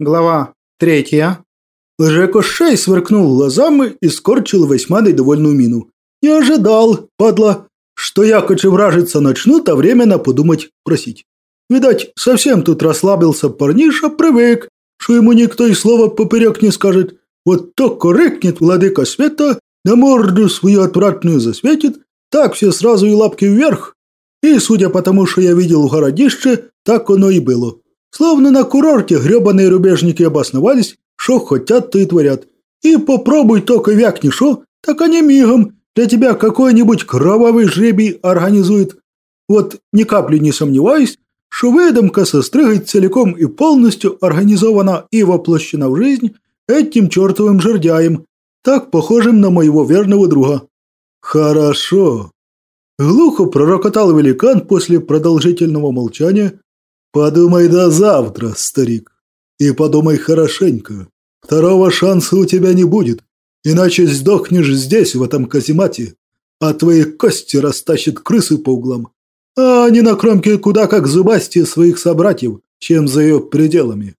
Глава третья. Лжекошей сверкнул глазами и скорчил весьма недовольную мину. «Не ожидал, падла, что я кочевражиться начну, то временно подумать просить. Видать, совсем тут расслабился парниша, привык, что ему никто и слова поперек не скажет. Вот то корректнет владыка света, на морду свою отвратную засветит, так все сразу и лапки вверх. И, судя по тому, что я видел в городище, так оно и было. Словно на курорте гребаные рубежники обосновались, что хотят, то и творят. И попробуй только вякни шо, так они мигом для тебя какой-нибудь кровавый жребий организуют. Вот ни капли не сомневаюсь, что выдумка состригать целиком и полностью организована и воплощена в жизнь этим чертовым жердяем, так похожим на моего верного друга. Хорошо. Глухо пророкотал великан после продолжительного молчания. Подумай до завтра, старик. И подумай хорошенько. Второго шанса у тебя не будет, иначе сдохнешь здесь, в этом каземате, а твои кости растащат крысы по углам а они на кромке куда как зубастее своих собратьев, чем за ее пределами.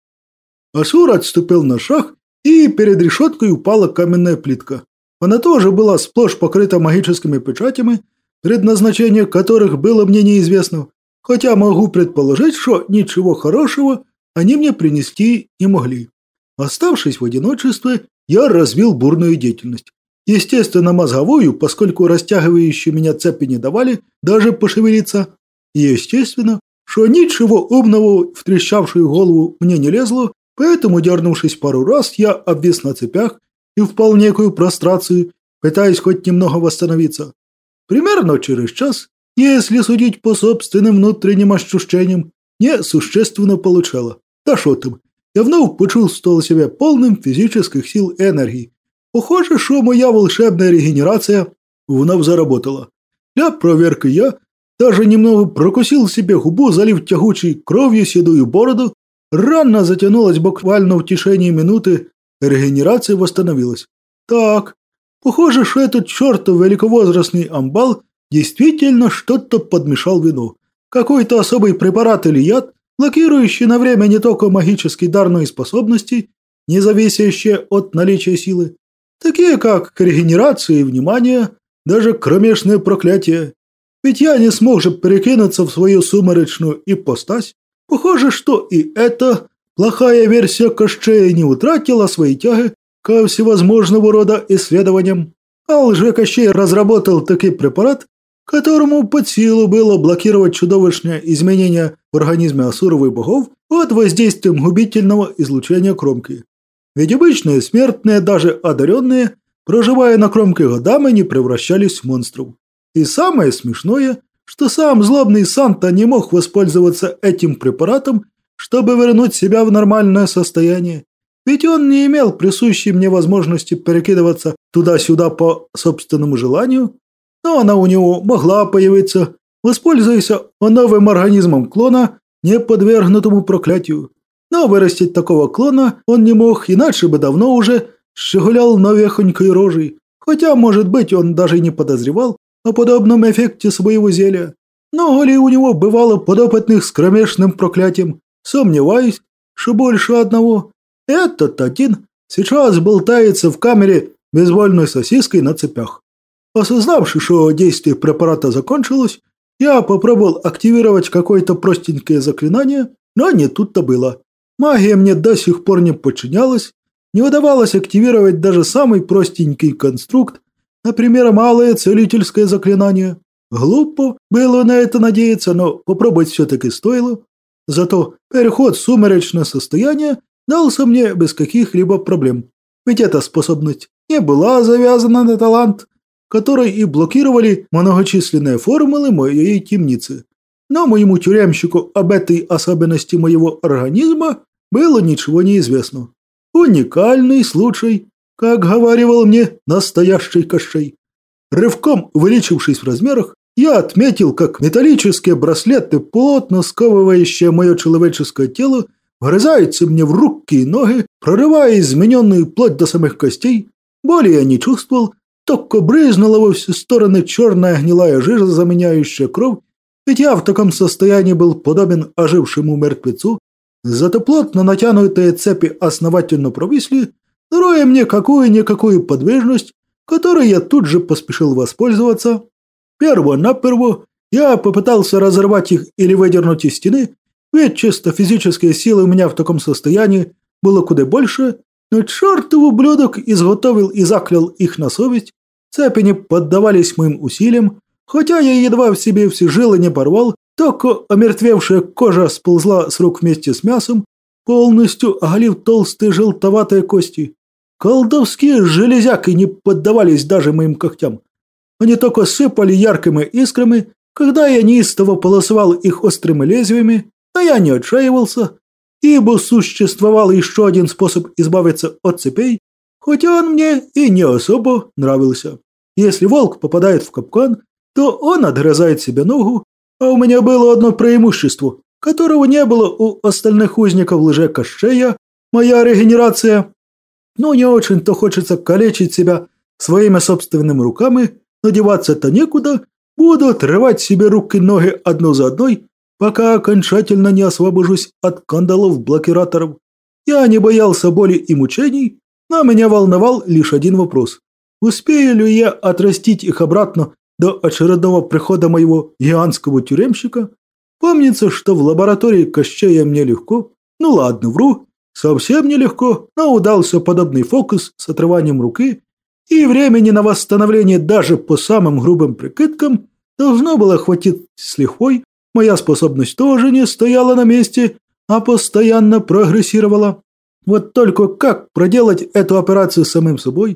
Ашур отступил на шаг, и перед решеткой упала каменная плитка. Она тоже была сплошь покрыта магическими печатями, предназначение которых было мне неизвестно, хотя могу предположить, что ничего хорошего они мне принести не могли. Оставшись в одиночестве, я развил бурную деятельность. Естественно, мозговую, поскольку растягивающие меня цепи не давали даже пошевелиться. И естественно, что ничего умного в трещавшую голову мне не лезло, поэтому, дернувшись пару раз, я обвис на цепях и впал в некую прострацию, пытаясь хоть немного восстановиться. Примерно через час, если судить по собственным внутренним ощущениям, не существенно получало. Да что там, я вновь почувствовал себя полным физических сил и энергии, Похоже, що моя волшебная регенерация вновь заработала. Для проверки я даже немного прокусил себе губу, залив тягучей кровью седую бороду. Рана затянулась буквально в течение минуты, регенерация восстановилась. Так, похоже, что этот чертов великовозрастный амбал действительно что-то подмешал вину. Какой-то особый препарат или яд, блокирующий на время не только магический дар, но и способности, не зависящие от наличия силы такие как регенерация и внимание, даже кромешное проклятие. Ведь я не смог же перекинуться в свою сумеречную ипостась. Похоже, что и эта плохая версия Кощея не утратила свои тяги ко всевозможного рода исследованиям. А лже-Кощей разработал такой препарат, которому под силу было блокировать чудовищное изменение в организме асуровых богов под воздействием губительного излучения кромки. Ведь обычные смертные, даже одаренные, проживая на кромке годами, не превращались в монстров. И самое смешное, что сам злобный Санта не мог воспользоваться этим препаратом, чтобы вернуть себя в нормальное состояние. Ведь он не имел присущей мне возможности перекидываться туда-сюда по собственному желанию, но она у него могла появиться, воспользуясь новым организмом клона, не подвергнутому проклятию. Но вырастить такого клона он не мог, иначе бы давно уже щеголял новехонькой рожей. Хотя, может быть, он даже не подозревал о подобном эффекте своего зелья. Но ли у него бывало подопытных с кромешным проклятием. Сомневаюсь, что больше одного. Этот один сейчас болтается в камере безвольной сосиской на цепях. Осознавши, что действие препарата закончилось, я попробовал активировать какое-то простенькое заклинание, но не тут-то было. Магия мне до сих пор не подчинялась, не удавалось активировать даже самый простенький конструкт, например, малое целительское заклинание. Глупо было на это надеяться, но попробовать все-таки стоило. Зато переход в сумеречное состояние дался мне без каких-либо проблем. Ведь эта способность не была завязана на талант, который и блокировали многочисленные формулы моей темницы. Но моему тюремщику об этой особенности моего организма было ничего не известно. Уникальный случай, как говаривал мне настоящий кощей. Рывком увеличившись в размерах, я отметил, как металлические браслеты, плотно сковывающие мое человеческое тело, врезаются мне в руки и ноги, прорывая измененную плоть до самых костей. Боли я не чувствовал, только брызнула во все стороны черная гнилая жижа, заменяющая кровь, ведь я в таком состоянии был подобен ожившему мертвецу, Зато плотно натянутые цепи основательно провисли, даруя мне какую-никакую подвижность, которой я тут же поспешил воспользоваться. Перво-наперво я попытался разорвать их или выдернуть из стены, ведь чисто физические силы у меня в таком состоянии было куда больше, но чертов ублюдок изготовил и заклял их на совесть. Цепи не поддавались моим усилиям, хотя я едва в себе все жилы не порвал, только омертвевшая кожа сползла с рук вместе с мясом, полностью оголив толстые желтоватые кости. Колдовские железяки не поддавались даже моим когтям. Они только сыпали яркими искрами, когда я неистово полосовал их острыми лезвиями, а я не отчаивался, ибо существовал еще один способ избавиться от цепей, хотя он мне и не особо нравился. Если волк попадает в капкан, то он отгрызает себе ногу, а у меня было одно преимущество, которого не было у остальных узников лже-кощея, моя регенерация. Но не очень-то хочется калечить себя своими собственными руками, но деваться-то некуда, буду отрывать себе руки и ноги одну за одной, пока окончательно не освобожусь от кандалов-блокираторов. Я не боялся боли и мучений, но меня волновал лишь один вопрос. Успею ли я отрастить их обратно до очередного прихода моего гигантского тюремщика? Помнится, что в лаборатории Кощея мне легко. Ну ладно, вру. Совсем нелегко, но удался подобный фокус с отрыванием руки, и времени на восстановление даже по самым грубым прикидкам должно было хватить с лихвой, Моя способность тоже не стояла на месте, а постоянно прогрессировала. Вот только как проделать эту операцию самим собой?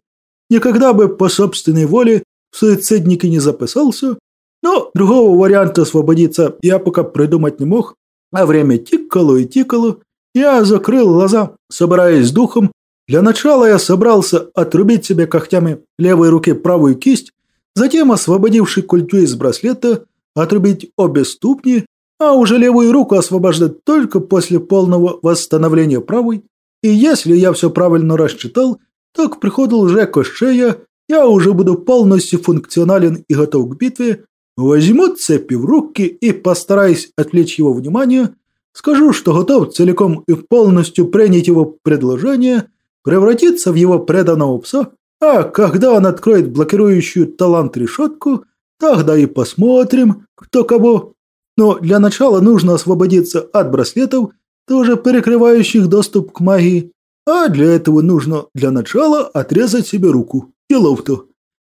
Никогда бы по собственной воле в суициднике не записался, но другого варианта освободиться я пока придумать не мог, а время тикало и тикало. Я закрыл глаза, собираясь с духом. Для начала я собрался отрубить себе когтями левой руки правую кисть, затем, освободивший культю из браслета, отрубить обе ступни, а уже левую руку освобождать только после полного восстановления правой. И если я все правильно рассчитал, то к приходу лже-кощея я уже буду полностью функционален и готов к битве, возьму цепи в руки и постараюсь отвлечь его внимание, скажу, что готов целиком и полностью принять его предложение, превратиться в его преданного пса, а когда он откроет блокирующую талант решетку – Тогда и посмотрим, кто кого. Но для начала нужно освободиться от браслетов, тоже перекрывающих доступ к магии. А для этого нужно для начала отрезать себе руку. И ловто.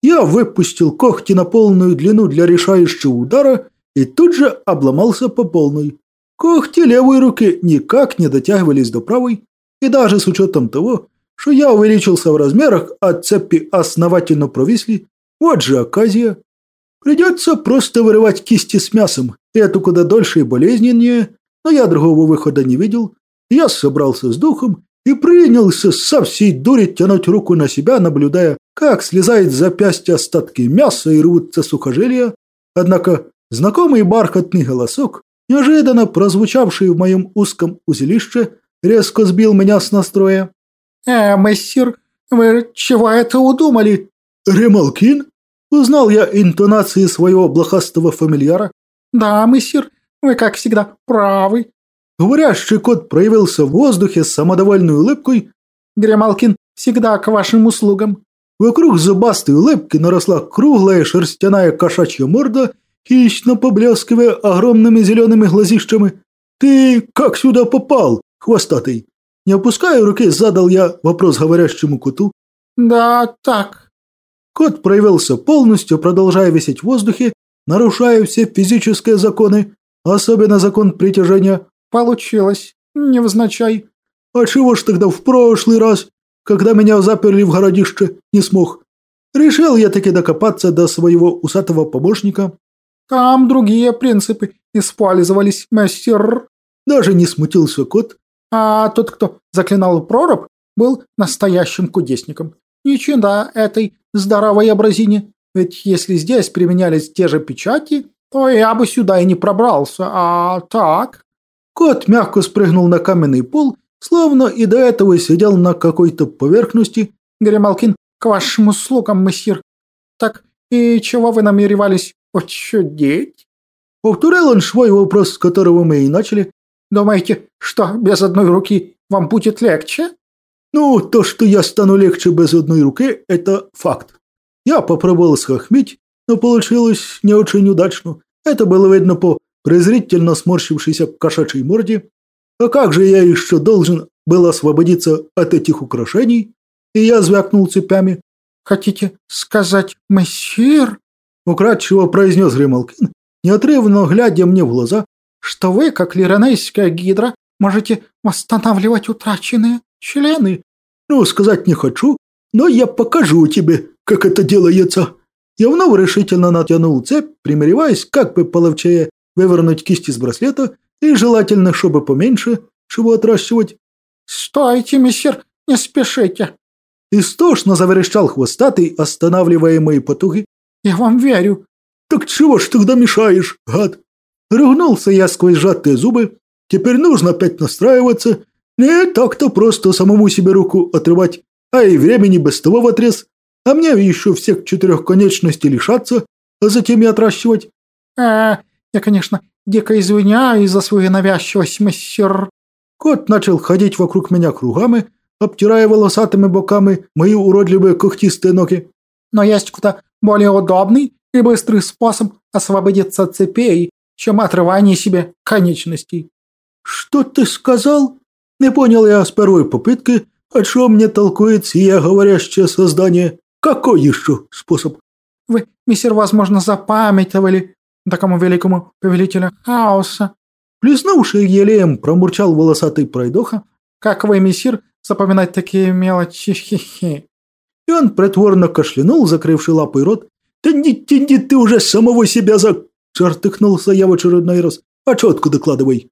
Я выпустил когти на полную длину для решающего удара и тут же обломался по полной. Когти левой руки никак не дотягивались до правой, и даже с учетом того, что я увеличился в размерах, а цепи основательно провисли, вот же оказия. Придется просто вырывать кисти с мясом. Это куда дольше и болезненнее, но я другого выхода не видел. Я собрался с духом и принялся со всей дури тянуть руку на себя, наблюдая, как слезает с запястья остатки мяса и рвутся сухожилия. Однако знакомый бархатный голосок, неожиданно прозвучавший в моем узком узелище, резко сбил меня с настроя. «Э, мессир, вы чего это удумали?» «Ремалкин?» Узнал я интонации своего блохастого фамильяра. «Да, мессир, вы, как всегда, правы». Говорящий кот проявился в воздухе с самодовольной улыбкой. «Гремалкин всегда к вашим услугам». Вокруг зубастой улыбки наросла круглая шерстяная кошачья морда, хищно поблескивая огромными зелеными глазищами. «Ты как сюда попал, хвостатый?» Не опуская руки, задал я вопрос говорящему коту. «Да, так», Кот проявился полностью, продолжая висеть в воздухе, нарушая все физические законы, особенно закон притяжения. Получилось. Невзначай. А чего ж тогда в прошлый раз, когда меня заперли в городище, не смог? Решил я таки докопаться до своего усатого помощника. Там другие принципы использовались, мастер. Даже не смутился кот. А тот, кто заклинал проруб, был настоящим кудесником. Ничего этой здоровой образине. Ведь если здесь применялись те же печати, то я бы сюда и не пробрался, а так...» Кот мягко спрыгнул на каменный пол, словно и до этого сидел на какой-то поверхности. «Гремалкин, к вашим услугам, мессир. Так и чего вы намеревались учудить?» Повторил он свой вопрос, с которого мы и начали. Думаете, что без одной руки вам будет легче? Ну, то, что я стану легче без одной руки, это факт. Я попробовал схохмить, но получилось не очень удачно. Это было видно по презрительно сморщившейся кошачьей морде. А как же я еще должен был освободиться от этих украшений? И я звякнул цепями. «Хотите сказать, мессир?» Украдчиво произнес Гремалкин, неотрывно глядя мне в глаза, что вы, как лиронейская гидра, можете восстанавливать утраченные члены. Ну, сказать не хочу, но я покажу тебе, как это делается. Я вновь решительно натянул цепь, примереваясь, как бы половчее вывернуть кисть из браслета и желательно, чтобы поменьше, чего отращивать. «Стойте, мессир, не спешите!» Истошно заверещал хвостатый, останавливая мои потуги. «Я вам верю». «Так чего ж тогда мешаешь, гад?» Ругнулся я сквозь сжатые зубы. «Теперь нужно опять настраиваться. Не так-то просто самому себе руку отрывать, а и времени без того в отрез. А мне еще всех четырех конечностей лишаться, а затем и отращивать». «А, я, конечно, дико извиняюсь за свою навязчивость, мессир». Кот начал ходить вокруг меня кругами, обтирая волосатыми боками мои уродливые когтистые ноги. «Но есть куда более удобный и быстрый способ освободиться от цепей, чем отрывание себе конечностей». «Что ты сказал?» Не понял я с первой попытки, о чем мне толкует сие говорящее создание. Какой еще способ? Вы, мистер, возможно, запамятовали такому великому повелителю хаоса. Плеснувший елеем промурчал волосатый пройдоха. Как вы, мессир, запоминать такие мелочи, хи-хи. И он притворно кашлянул, закрывший лапой рот. «Да не тяни ты уже самого себя за...» Чертыхнулся я в очередной раз. «А четко докладывай».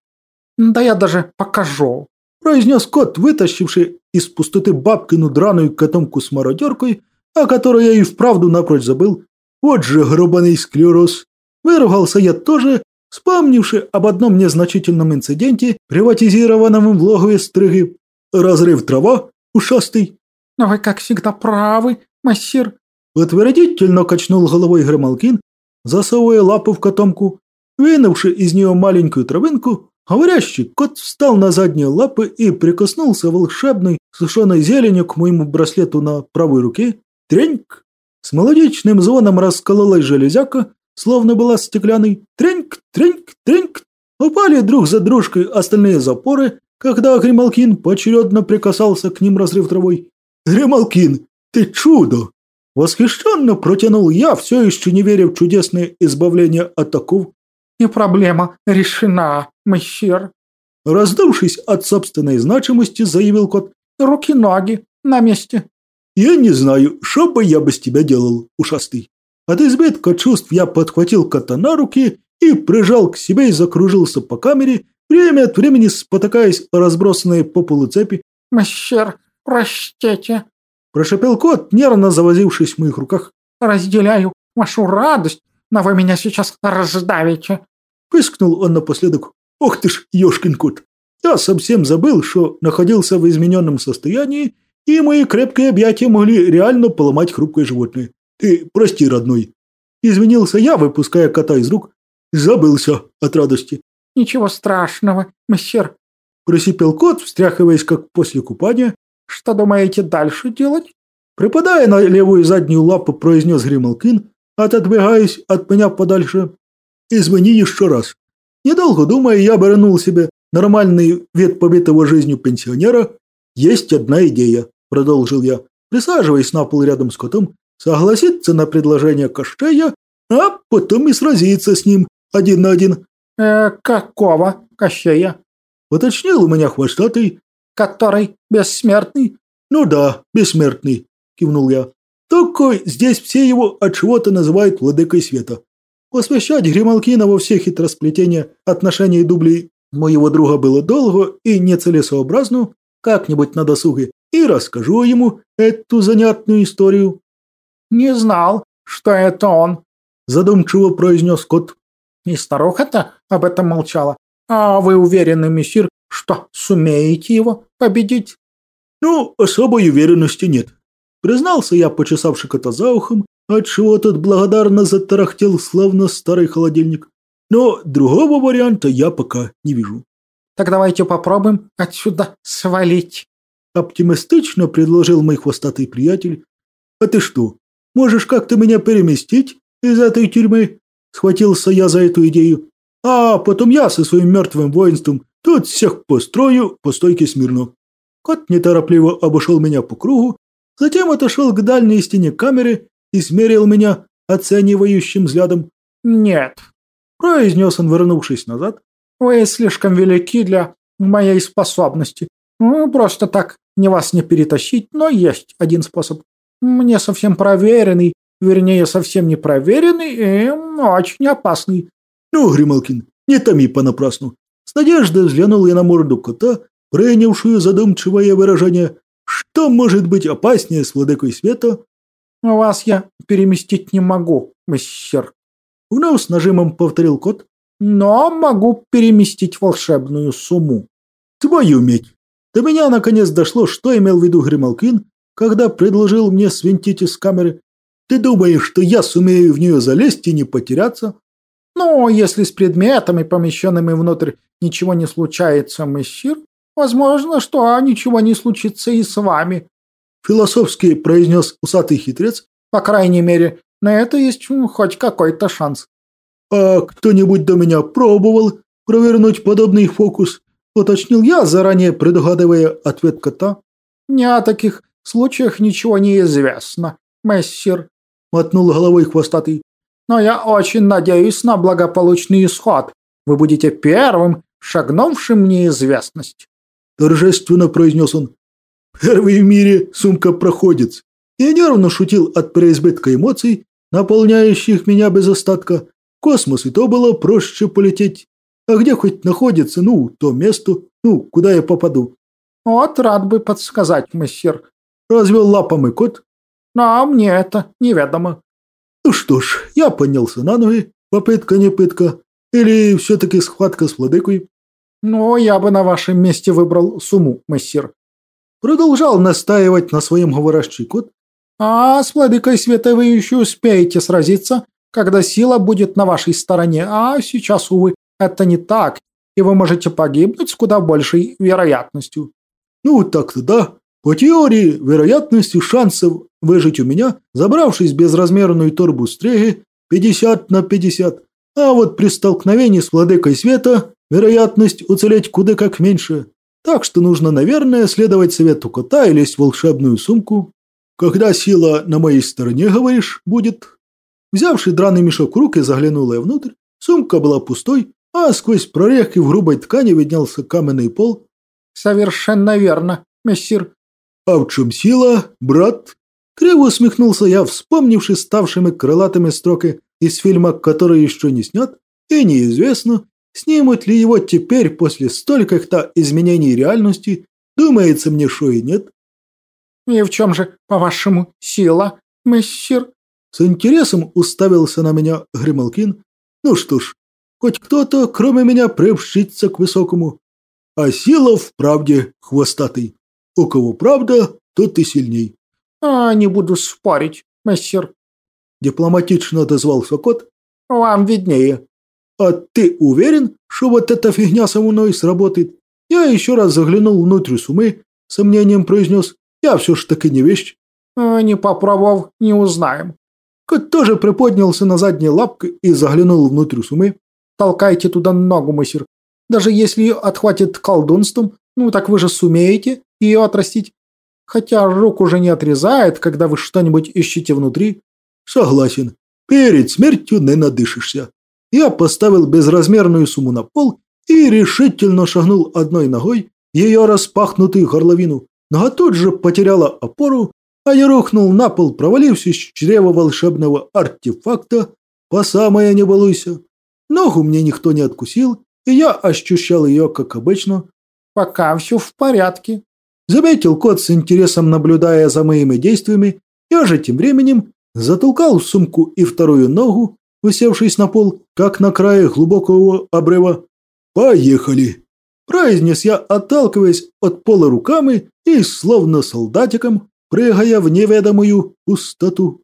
«Да я даже покажу», – произнес кот, вытащивший из пустоты бабкину драную котомку с мародеркой, о которой я и вправду напрочь забыл. Вот же гробаный склероз. Выругался я тоже, вспомнивши об одном незначительном инциденте, приватизированном в логове стрыги. Разрыв трава, ушастый. «Но вы, как всегда, правы, массир». Утвердительно качнул головой Гремалкин, засовывая лапу в котомку. Вынувши из нее маленькую травинку, говорящий кот встал на задние лапы и прикоснулся волшебной сушеной зеленью к моему браслету на правой руке. Треньк! С мелодичным звоном раскололась железяка, словно была стеклянной. Треньк, треньк, треньк. Упали друг за дружкой остальные запоры, когда Гремалкин поочередно прикасался к ним разрыв травой. «Гремалкин, ты чудо!» Восхищенно протянул я, все еще не веря в чудесное избавление от оков. «И проблема решена, мессир!» Раздавшись от собственной значимости, заявил кот. «Руки-ноги на месте!» «Я не знаю, что бы я без тебя делал, ушастый!» От избытка чувств я подхватил кота на руки и прижал к себе и закружился по камере, время от времени спотыкаясь о разбросанные по полу цепи. «Мессир, простите!» Прошипел кот, нервно завозившись в моих руках. «Разделяю вашу радость, но вы меня сейчас раздавите!» Пыскнул он напоследок. «Ох ты ж, ёшкин кот! Я совсем забыл, что находился в измененном состоянии, и мои крепкие объятия могли реально поломать хрупкое животное. Ты прости, родной!» Извинился я, выпуская кота из рук. Забылся от радости. «Ничего страшного, мессир!» Просипел кот, встряхиваясь, как после купания. «Что думаете дальше делать?» Припадая на левую заднюю лапу, произнес Грималкин, отодвигаясь от меня подальше. «Извини еще раз. Недолго думая, я обернул себе нормальный вид побитого жизнью пенсионера. Есть одна идея», – продолжил я, присаживаясь на пол рядом с котом, согласиться на предложение Кощея, а потом и сразиться с ним один на один. «Э, какого Кощея?» – уточнил у меня хвостатый. «Который бессмертный?» «Ну да, бессмертный», – кивнул я. «Только здесь все его от чего-то называют владыкой света. Посвящать Грималкина во все хитросплетения отношений дублей моего друга было долго и нецелесообразно, как-нибудь на досуге, и расскажу ему эту занятную историю». «Не знал, что это он», – задумчиво произнес кот. И старуха-то об этом молчала. А вы уверены, мессир, что сумеете его победить? Ну, особой уверенности нет. Признался я, почесавши кота за ухом, отчего тот благодарно затарахтел, словно старый холодильник. Но другого варианта я пока не вижу. Так давайте попробуем отсюда свалить. Оптимистично предложил мой хвостатый приятель. А ты что, можешь как-то меня переместить из этой тюрьмы? Схватился я за эту идею. А потом я со своим мертвым воинством тут всех построю по стойке смирно. Кот неторопливо обошел меня по кругу, затем отошел к дальней стене камеры и смерил меня оценивающим взглядом. «Нет», – произнес он, вернувшись назад, – «вы слишком велики для моей способности. Ну, просто так не вас не перетащить, но есть один способ. Мне совсем проверенный, вернее, совсем не проверенный и очень опасный». «Ну, Грималкин, не томи понапрасну». С надеждой взглянул я на морду кота, принявшую задумчивое выражение. Что может быть опаснее с владыкой света? Вас я переместить не могу, мессер. Вновь с нажимом повторил кот. Но могу переместить волшебную сумму. Твою медь! До меня наконец дошло, что имел в виду Грималкин, когда предложил мне свинтить из камеры. Ты думаешь, что я сумею в нее залезть и не потеряться? Ну, если с предметами, помещенными внутрь, ничего не случается, мессир, Возможно, что ничего не случится и с вами. Философски произнес усатый хитрец. По крайней мере, на это есть хоть какой-то шанс. А кто-нибудь до меня пробовал провернуть подобный фокус? Уточнил я, заранее предугадывая ответ кота. Не о таких случаях ничего не известно, мессир. Мотнул головой хвостатый. Но я очень надеюсь на благополучный исход. Вы будете первым, шагнувшим неизвестность. Торжественно произнес он. Первый в мире сумка проходец. Я нервно шутил от преизбытка эмоций, наполняющих меня без остатка. Космос и то было проще полететь. А где хоть находится, ну, то место, ну, куда я попаду. Вот рад бы подсказать, мессир. Развел лапами кот. А мне это неведомо. Ну что ж, я поднялся на ноги. Попытка не пытка. Или все-таки схватка с владыкой. Но я бы на вашем месте выбрал сумму, мессир. Продолжал настаивать на своем говорящий кот. А с владыкой света вы еще успеете сразиться, когда сила будет на вашей стороне, а сейчас, увы, это не так, и вы можете погибнуть с куда большей вероятностью. Ну, так-то да. По теории, вероятностью шансов выжить у меня, забравшись в безразмерную торбу стреги, 50 на 50. А вот при столкновении с владыкой света вероятность уцелеть куда как меньше. Так что нужно, наверное, следовать совету кота и лезть в волшебную сумку. Когда сила на моей стороне, говоришь, будет. Взявший драный мешок в руки, заглянула я внутрь. Сумка была пустой, а сквозь прорехи в грубой ткани виднелся каменный пол. «Совершенно верно, мессир». «А в чем сила, брат?» Криво усмехнулся я, вспомнивши ставшими крылатыми строки из фильма, который еще не снят, и неизвестно, Снимут ли его теперь после стольких-то изменений реальности, думается мне, что и нет. И в чем же, по-вашему, сила, мессир? С интересом уставился на меня Грималкин. Ну что ж, хоть кто-то, кроме меня, приобщится к высокому. А сила в правде хвостатый. У кого правда, тот и сильней. А не буду спорить, мессир. Дипломатично отозвался кот. Вам виднее. «А ты уверен, что вот эта фигня со мной сработает?» Я еще раз заглянул внутрь сумы, сомнением произнес. «Я все ж таки не вещь». А, «Не попробовав, не узнаем». Кот тоже приподнялся на задние лапки и заглянул внутрь сумы. «Толкайте туда ногу, мастер. Даже если ее отхватит колдунством, ну так вы же сумеете ее отрастить. Хотя рук уже не отрезает, когда вы что-нибудь ищете внутри». «Согласен. Перед смертью не надышишься». Я поставил безразмерную сумму на пол и решительно шагнул одной ногой ее распахнутую горловину. Нога тут же потеряла опору, а я рухнул на пол, провалившись в чрево волшебного артефакта, по самое не балуйся. Ногу мне никто не откусил, и я ощущал ее, как обычно. «Пока все в порядке», – заметил кот с интересом, наблюдая за моими действиями. Я же тем временем затолкал в сумку и вторую ногу, усевшись на пол, как на крае глубокого обрыва. «Поехали!» – произнес я, отталкиваясь от пола руками и, словно солдатиком, прыгая в неведомую пустоту.